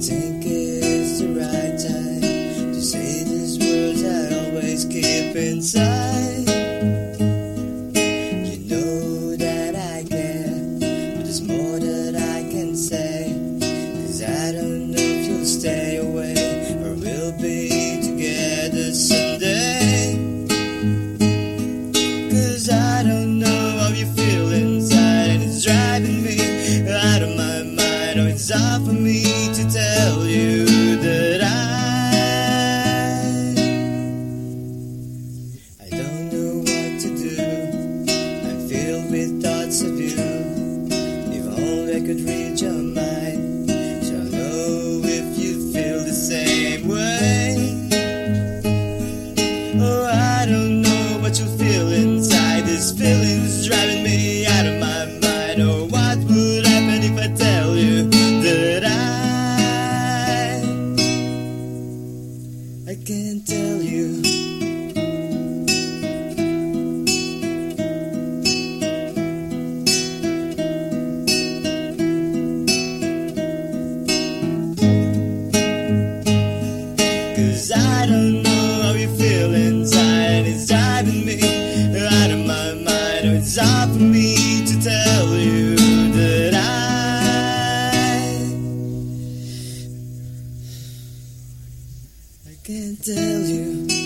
think it's the right time to say these words I always keep inside. You know that I care, but there's more that I can say. Cause I don't know if you'll stay away or we'll be together someday. Cause I don't know how you feel inside, and it's driving me out of my mind. Or it's all for me. piece of you. If only I could read your mind, so I know if you feel the same way. Oh, I don't know what you feel inside. This feeling's driving me out of my mind. Oh, what would happen if I tell you that I I can't tell you. it's for me to tell you that I I can't tell you.